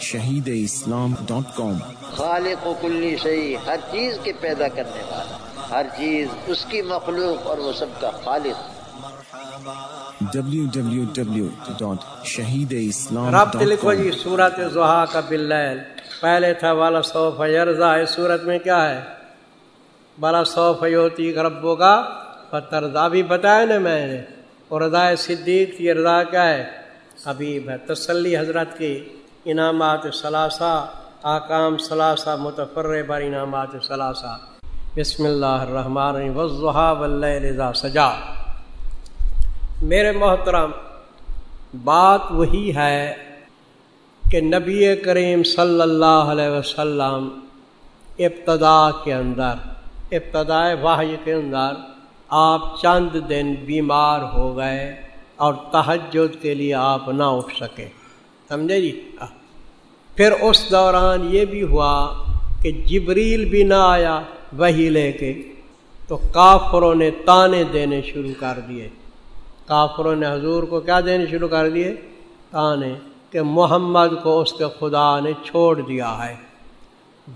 شہید اسلام ڈاٹ کام۔ خالق و کلی شہی ہر چیز کے پیدا کرنے والا ہر چیز اس کی مخلوق اور وہ سب کا خالق۔ رب لکھو جی سورت زحا کا بلیل پہلے تھا والا صوف یرزا اس صورت میں کیا ہے؟ بالا صوف یوتی ربوں کا پترزا ابھی بتایا نا میں نے اور رضا صدیق کی رضا کیا ہے؟ حبیب ہے تسلی حضرت کی۔ انعامات ثلاثہ، آکام ثلاثہ متفر بر انعامات ثلاثہ۔ بسم اللہ الرحمن وضحا رضا سجا۔ میرے محترم، بات وہی ہے کہ نبی کریم صلی اللہ علیہ وسلم ابتدا کے اندر ابتدائے واحد کے اندر آپ چند دن بیمار ہو گئے اور تہجد کے لیے آپ نہ اٹھ سکے۔ سمجھے جی؟ پھر اس دوران یہ بھی ہوا کہ جبریل بھی نہ آیا، وہی لے کے۔ تو کافروں نے تانے دینے شروع کر دیے۔ کافروں نے حضور کو کیا دینے شروع کر دیے؟ تانے کہ محمد کو اس کے خدا نے چھوڑ دیا ہے۔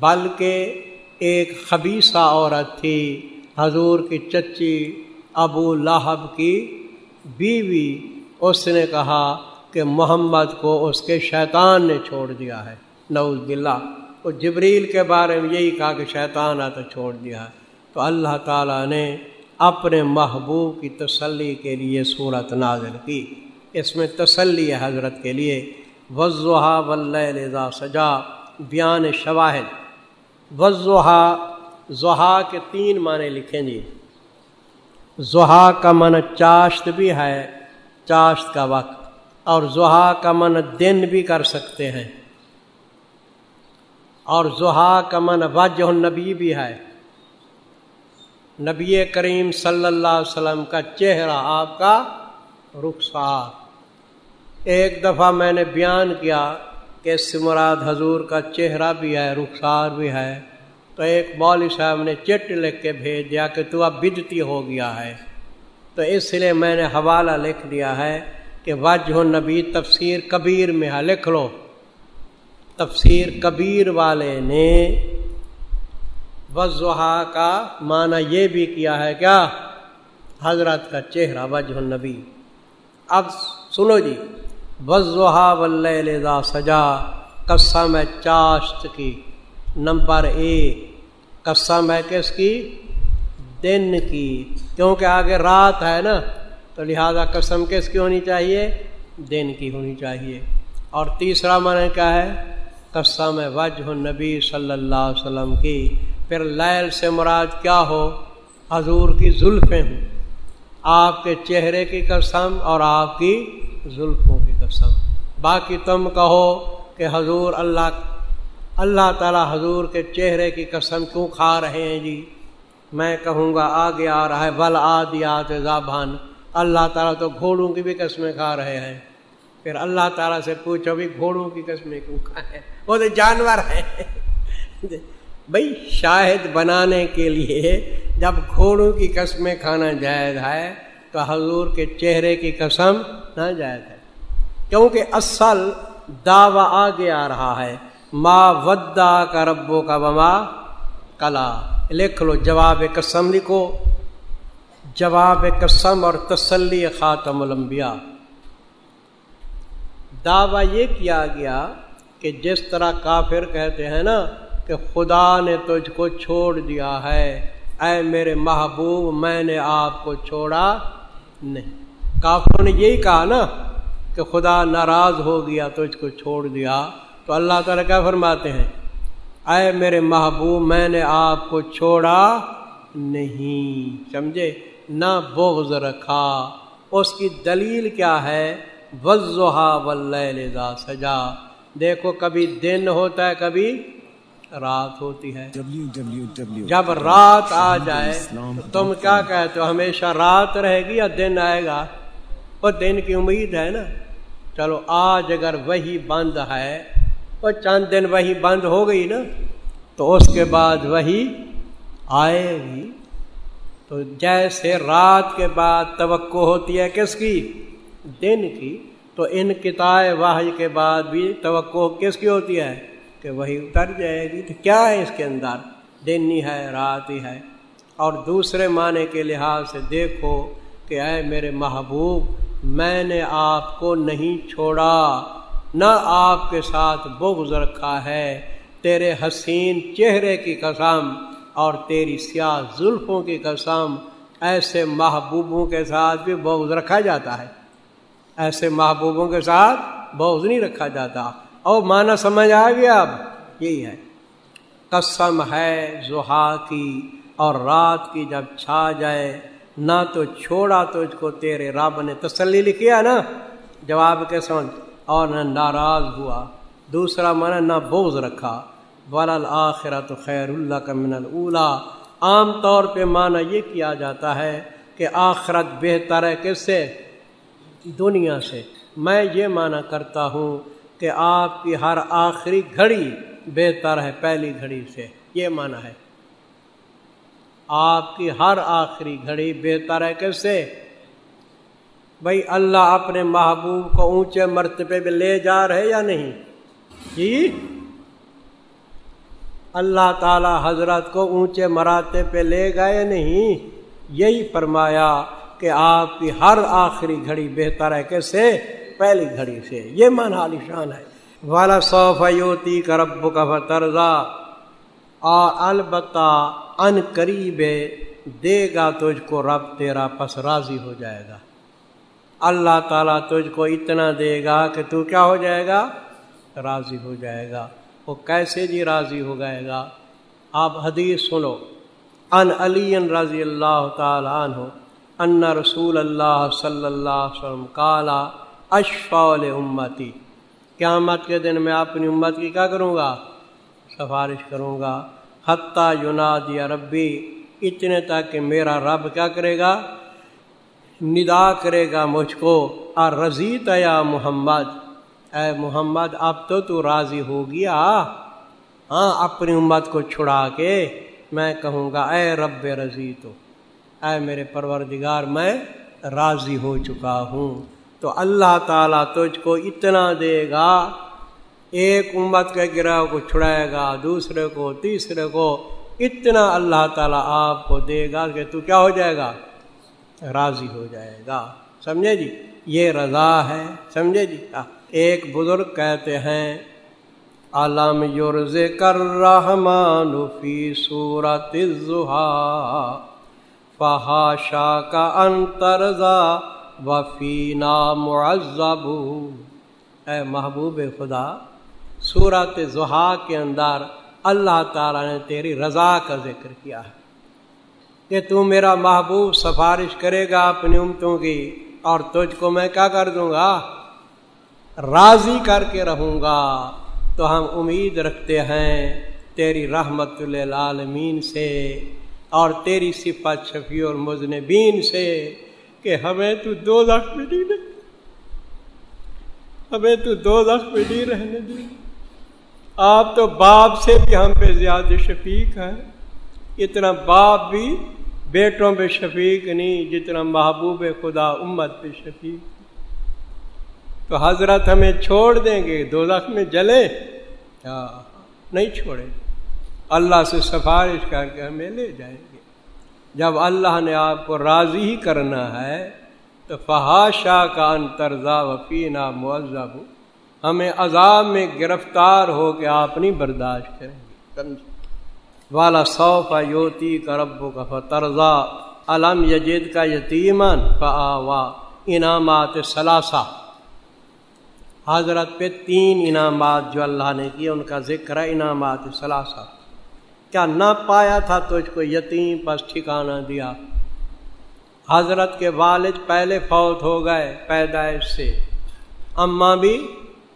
بلکہ ایک خبیصہ عورت تھی، حضور کی چچی ابو لہب کی بیوی، اس نے کہا کہ محمد کو اس کے شیطان نے چھوڑ دیا ہے۔ نعوذ باللہ۔ وہ جبریل کے بارے میں یہی کہا کہ شیطان آ تو چھوڑ دیا ہے۔ تو اللہ تعالیٰ نے اپنے محبوب کی تسلی کے لیے صورت نازل کی۔ اس میں تسلی ہے حضرت کے لیے۔ وضحا ولزا سجا بیان شواہد۔ وضحا زحا کے تین معنی لکھیں جی۔ زحا کا من چاشت بھی ہے۔ چاشت کا وقت۔ اور زحا کا من دن بھی کر سکتے ہیں۔ اور زحا کا من وجہ نبی بھی ہے۔ نبی کریم صلی اللہ علیہ وسلم کا چہرہ آپ کا رخسار۔ ایک دفعہ میں نے بیان کیا کہ سمراد حضور کا چہرہ بھی ہے، رخسار بھی ہے۔ تو ایک مولوی صاحب نے چٹ لکھ کے بھیج دیا کہ تو اب بدتی ہو گیا ہے۔ تو اس لیے میں نے حوالہ لکھ دیا ہے۔ کہ وجہ نبی تفسیر کبیر میں ہے لکھ لو۔ تفسیر کبیر والے نے وضحا کا معنی یہ بھی کیا ہے، کیا؟ حضرت کا چہرہ وجہ نبی۔ اب سنو جی وضحا ولیزا سجا، قسم ہے چاشت کی۔ نمبر ایک، قسم ہے کس کی؟ دن کی۔ کیونکہ آگے رات ہے نا تو لہذا قسم کس کی ہونی چاہیے؟ دن کی ہونی چاہیے۔ اور تیسرا من کیا ہے؟ قسم وجہ نبی صلی اللہ علیہ وسلم کی۔ پھر لیل سے مراد کیا ہو؟ حضور کی زلفیں ہوں۔ آپ کے چہرے کی قسم اور آپ کی زلفوں کی قسم۔ باقی تم کہو کہ حضور اللہ اللہ تعالیٰ حضور کے چہرے کی قسم کیوں کھا رہے ہیں جی؟ میں کہوں گا، آگے آ رہا ہے بل آدیات زابان اللہ تعالیٰ تو گھوڑوں کی بھی قسمیں کھا رہے ہیں۔ پھر اللہ تعالیٰ سے پوچھو بھی گھوڑوں کی قسمیں کیوں کھائے وہ تو جانور ہیں۔ بھائی، شاہد بنانے کے لیے جب گھوڑوں کی قسمیں کھانا جائز ہے، تو حضور کے چہرے کی قسم نہ جائز ہے۔ کیونکہ اصل دعوی آگے آ رہا ہے۔ ما ودا کا ربو کا بما کلا۔ لکھ لو جواب قسم لکھو۔ جواب قسم اور تسلی خاتم الانبیاء۔ دعویٰ یہ کیا گیا کہ جس طرح کافر کہتے ہیں نا کہ خدا نے تجھ کو چھوڑ دیا ہے، اے میرے محبوب، میں نے آپ کو چھوڑا نہیں۔ کافروں نے یہی کہا نا کہ خدا ناراض ہو گیا، تجھ کو چھوڑ دیا۔ تو اللہ تعالیٰ کیا فرماتے ہیں؟ اے میرے محبوب، میں نے آپ کو چھوڑا نہیں۔ سمجھے؟ نہ بغض رکھا۔ اس کی دلیل کیا ہے؟ وضحا ولیزا سجا دیکھو کبھی دن ہوتا ہے کبھی رات ہوتی ہے۔ جب رات آ جائے تو تم کیا کہتے ہو؟ ہمیشہ رات رہے گی یا دن آئے گا؟ وہ دن کی امید ہے نا۔ چلو آج اگر وہی بند ہے وہ چند دن وہی بند ہو گئی نا تو اس کے بعد وہی آئے گی۔ تو جیسے رات کے بعد توقع ہوتی ہے کس کی؟ دن کی۔ تو ان کتاب واحج کے بعد بھی توقع کس کی ہوتی ہے؟ کہ وہی اتر جائے گی۔ تو کیا ہے اس کے اندر؟ دن ہی ہے، رات ہی ہے۔ اور دوسرے معنی کے لحاظ سے دیکھو کہ اے میرے محبوب، میں نے آپ کو نہیں چھوڑا، نہ آپ کے ساتھ بغض رکھا ہے، تیرے حسین چہرے کی قسم۔ اور تیری سیاہ زلفوں کی قسم ایسے محبوبوں کے ساتھ بھی بغض رکھا جاتا ہے۔ ایسے محبوبوں کے ساتھ بغض نہیں رکھا جاتا۔ اور مانا سمجھ آ گیا اب؟ یہی ہے۔ قسم ہے زحا کی اور رات کی جب چھا جائے، نہ تو چھوڑا تو اس کو تیرے رب نے تسلی لکھی ہے نا؟ جواب کے سمجھ۔ اور نہ ناراض ہوا۔ دوسرا مانا نہ بوز رکھا۔ ولال آخرت خیر اللہ کا من الا عام طور پہ مانا یہ کیا جاتا ہے کہ آخرت بہتر ہے کس سے؟ دنیا سے۔ میں یہ مانا کرتا ہوں کہ آپ کی ہر آخری گھڑی بہتر ہے، پہلی گھڑی سے۔ یہ مانا ہے۔ آپ کی ہر آخری گھڑی بہتر ہے کس سے؟ بھائی اللہ اپنے محبوب کو اونچے مرتبے پہ لے جا رہے یا نہیں؟ جی؟ اللہ تعالی حضرت کو اونچے مراتے پہ لے گئے نہیں۔ یہی فرمایا کہ آپ کی ہر آخری گھڑی بہتر ہے۔ کیسے؟ پہلی گھڑی سے۔ یہ من عالیشان ہے۔ والا صوف یوتی کا رب کا فترزا اور البتہ ان قریب دے گا تجھ کو رب تیرا پس راضی ہو جائے گا۔ اللہ تعالیٰ تجھ کو اتنا دے گا کہ تو کیا ہو جائے گا؟ راضی ہو جائے گا۔ وہ کیسے جی راضی ہو جائے گا؟ آپ حدیث سنو۔ ان علی رضی اللہ تعالیٰ عنہ، ان رسول اللہ صلی اللہ علیہ وسلم کالا اشفال امتی قیامت کے دن میں اپنی امت کی کیا کروں گا؟ سفارش کروں گا۔ حتیٰ ینادی ربی، اتنے تک کہ میرا رب کیا کرے گا؟ ندا کرے گا مجھ کو۔ اور رضی محمد؟ اے محمد، اب تو تو راضی ہو گیا۔ ہاں اپنی امت کو چھڑا کے میں کہوں گا، اے رب رضی تو، اے میرے پروردگار، میں راضی ہو چکا ہوں۔ تو اللہ تعالیٰ تجھ کو اتنا دے گا، ایک امت کے گرہ کو چھڑائے گا، دوسرے کو، تیسرے کو، اتنا اللہ تعالیٰ آپ کو دے گا کہ تو کیا ہو جائے گا؟ راضی ہو جائے گا۔ سمجھے جی؟ یہ رضا ہے۔ سمجھے جی؟ ہاں۔ ایک بزرگ کہتے ہیں، علم یورز کر رحمان فی صورت فہاشا کا انترزا وفی نام اے محبوب خدا صورت زحا کے اندر اللہ تعالیٰ نے تیری رضا کا ذکر کیا ہے کہ تو میرا محبوب سفارش کرے گا اپنی امتوں کی اور تجھ کو میں کیا کر دوں گا؟ راضی کر کے رہوں گا۔ تو ہم امید رکھتے ہیں تیری رحمت للعالمین سے اور تیری صفت شفیع اور مذنبین سے کہ ہمیں تو دو لاکھ میں نہیں ہمیں تو دو لاکھ میں نہیں رہنے دی۔ آپ تو باپ سے بھی ہم پہ زیادہ شفیق ہیں۔ اتنا باپ بھی بیٹوں پہ شفیق نہیں جتنا محبوب خدا امت پہ شفیق۔ تو حضرت ہمیں چھوڑ دیں گے دو لاکھ میں جلے ہاں، نہیں چھوڑیں۔ اللہ سے سفارش کر کے ہمیں لے جائیں گے۔ جب اللہ نے آپ کو راضی ہی کرنا ہے، تو فحاشا کا انترزا وفینا معذب۔ ہمیں عذاب میں گرفتار ہو کے آپ نہیں برداشت کریں گے۔ والا صوف یوتی کا رب کا فترزا علم یجید کا یتیمن فا انعامات ثلاثہ۔ حضرت پہ تین انعامات جو اللہ نے کی ان کا ذکر ہے انعامات ثلاثہ۔ کیا نہ پایا تھا تو اس کو یتیم پس ٹھکانہ دیا؟ حضرت کے والد پہلے فوت ہو گئے پیدائش سے۔ اماں بھی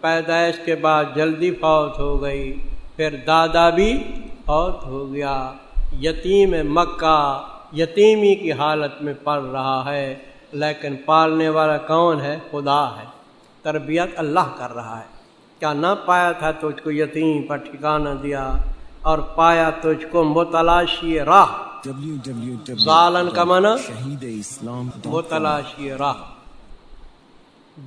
پیدائش کے بعد جلدی فوت ہو گئی، پھر دادا بھی فوت ہو گیا۔ یتیم مکہ یتیمی کی حالت میں پڑ رہا ہے، لیکن پالنے والا کون ہے؟ خدا ہے۔ تربیت اللہ کر رہا ہے۔ کیا نہ پایا تھا تجھ کو یتیم پر ٹھکانہ دیا اور پایا تجھ کو متلاشی راہ۔ ظالن کا منع شہید اسلام متلاشی راہ۔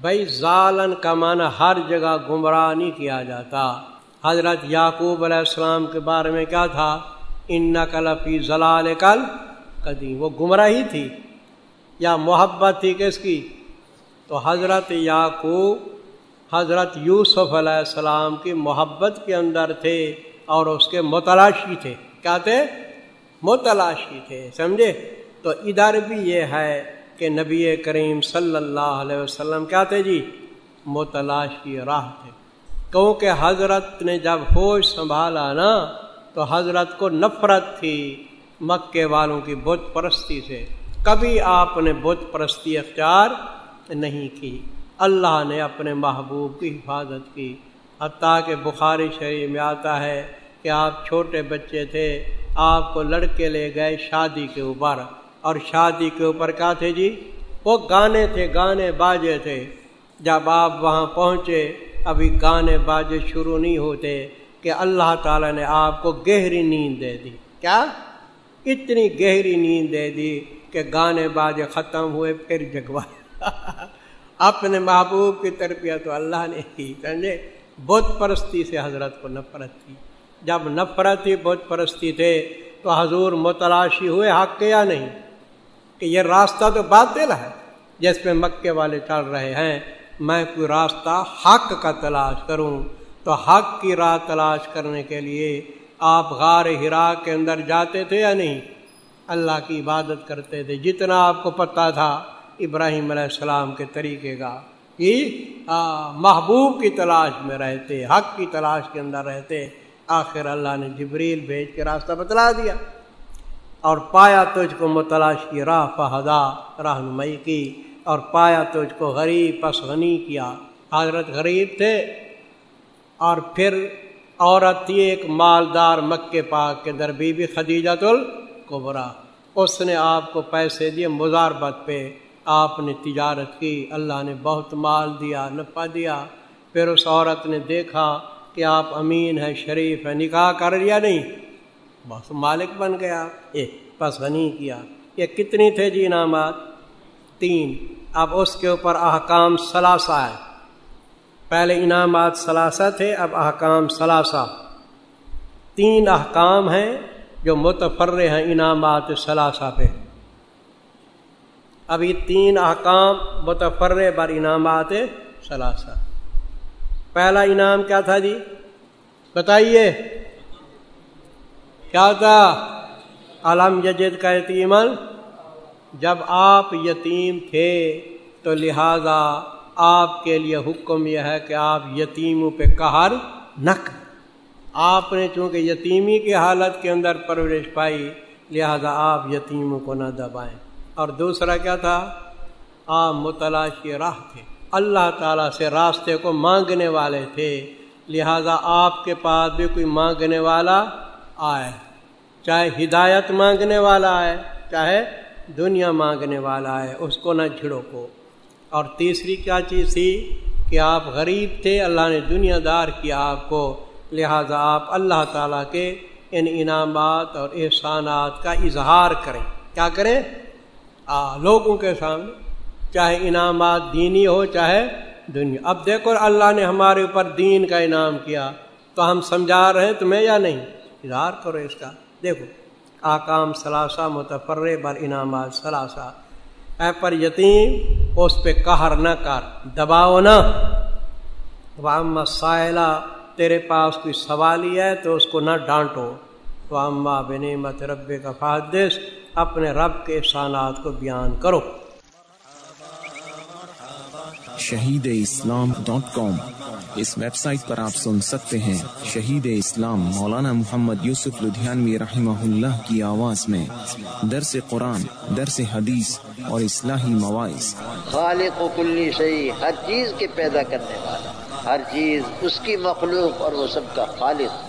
بھائی ظالن کا معنی ہر جگہ گمراہ نہیں کیا جاتا۔ حضرت یعقوب علیہ السلام کے بارے میں کیا تھا؟ ان نقل ضلال کل قدیم۔ وہ گمراہی تھی یا محبت تھی کس کی؟ تو حضرت یعقوب، حضرت یوسف علیہ السلام کی محبت کے اندر تھے اور اس کے متلاشی تھے۔ کیا تھے؟ متلاشی تھے، سمجھے؟ تو ادھر بھی یہ ہے کہ نبی کریم صلی اللہ علیہ وسلم کیا تھے جی؟ متلاشی راہ تھے۔ کیونکہ حضرت نے جب ہوش سنبھالا نا، تو حضرت کو نفرت تھی مکے والوں کی بت پرستی سے۔ کبھی آپ نے بت پرستی اختیار نہیں کی۔ اللہ نے اپنے محبوب کی حفاظت کی۔ حتیٰ کہ بخاری شریف میں آتا ہے کہ آپ چھوٹے بچے تھے، آپ کو لڑکے لے گئے شادی کے اوپر۔ اور شادی کے اوپر کیا تھے جی؟ وہ گانے تھے، گانے باجے تھے۔ جب آپ وہاں پہنچے، ابھی گانے باجے شروع نہیں ہوتے کہ اللہ تعالیٰ نے آپ کو گہری نیند دے دی۔ کیا؟ اتنی گہری نیند دے دی کہ گانے باجے ختم ہوئے، پھر جگوائے اپنے محبوب کی تربیت تو اللہ نے کی۔ سمجھے؟ بت پرستی سے حضرت کو نفرت تھی۔ جب نفرت تھی بت پرستی تھے، تو حضور متلاشی ہوئے، حق یا نہیں؟ کہ یہ راستہ تو باطل ہے، جس پہ مکے والے چل رہے ہیں، میں کوئی راستہ حق کا تلاش کروں۔ تو حق کی راہ تلاش کرنے کے لیے آپ غار ہرا کے اندر جاتے تھے یا نہیں؟ اللہ کی عبادت کرتے تھے، جتنا آپ کو پتہ تھا۔ ابراہیم علیہ السلام کے طریقے کا کہ محبوب کی تلاش میں رہتے، حق کی تلاش کے اندر رہتے۔ آخر اللہ نے جبریل بھیج کے راستہ بتلا دیا۔ اور پایا تجھ کو متلاش کی راہ فہدا رہنمائی کی۔ اور پایا تجھ کو غریب پس غنی کیا۔ حضرت غریب تھے۔ اور پھر عورت تھی ایک مالدار مکے پاک کے در بی خدیجہ تل کوبرا اس نے آپ کو پیسے دیے مزاربت پہ۔ آپ نے تجارت کی، اللہ نے بہت مال دیا، نفع دیا، پھر اس عورت نے دیکھا کہ آپ امین ہیں، شریف ہیں، نکاح کر لیا نہیں۔ بس مالک بن گیا۔ اے، بس غنی کیا۔ یہ کتنی تھے جی انعامات؟ تین۔ اب اس کے اوپر احکام ثلاثہ ہے پہلے انعامات ثلاثہ تھے، اب احکام ثلاثہ۔ تین احکام ہیں جو متفر ہیں انعامات ثلاثہ پہ۔ ابھی تین احکام متفر بر انعامات ثلاثہ۔ پہلا انعام کیا تھا جی؟ بتائیے۔ کیا تھا؟ علم ججد کا یتیمن جب آپ یتیم تھے تو لہذا آپ کے لیے حکم یہ ہے کہ آپ یتیموں پہ کہر نک آپ نے چونکہ یتیمی کی حالت کے اندر پرورش پائی، لہذا آپ یتیموں کو نہ دبائیں۔ اور دوسرا کیا تھا؟ آپ متلاشی راہ تھے۔ اللہ تعالیٰ سے راستے کو مانگنے والے تھے۔ لہذا آپ کے پاس بھی کوئی مانگنے والا آئے۔ چاہے ہدایت مانگنے والا ہے چاہے دنیا مانگنے والا ہے اس کو نہ جھڑو کو۔ اور تیسری کیا چیز تھی؟ کہ آپ غریب تھے، اللہ نے دنیا دار کیا آپ کو۔ لہذا آپ اللہ تعالیٰ کے ان انعامات اور احسانات کا اظہار کریں۔ کیا کریں؟ لوگوں کے سامنے، چاہے انعامات دینی ہو، چاہے دنیا۔ اب دیکھو، اللہ نے ہمارے اوپر دین کا انعام کیا۔ تو ہم سمجھا رہے ہیں، تمہیں یا نہیں؟ اظہار کرو اس کا۔ دیکھو، آکام ثلاثہ متفر بر انعامات ثلاثہ۔ اے پر یتیم، اس پہ قہر نہ کر، دباؤ نہ۔ وام سائلہ، تیرے پاس کوئی سوالی ہے تو اس کو نہ ڈانٹو۔ وامہ بنعمت رب کا فادث اپنے رب کے احسانات کو بیان کرو۔ Shaheed Islam dot com. اس ویب سائٹ پر آپ سن سکتے ہیں شہید اسلام مولانا محمد یوسف لدھیانوی رحمہ اللہ کی آواز میں۔ درس قرآن درس حدیث اور اصلاحی مواعث۔ خالق و کلی شہی ہر چیز کے پیدا کرنے والا ہر چیز اس کی مخلوق اور وہ سب کا خالق۔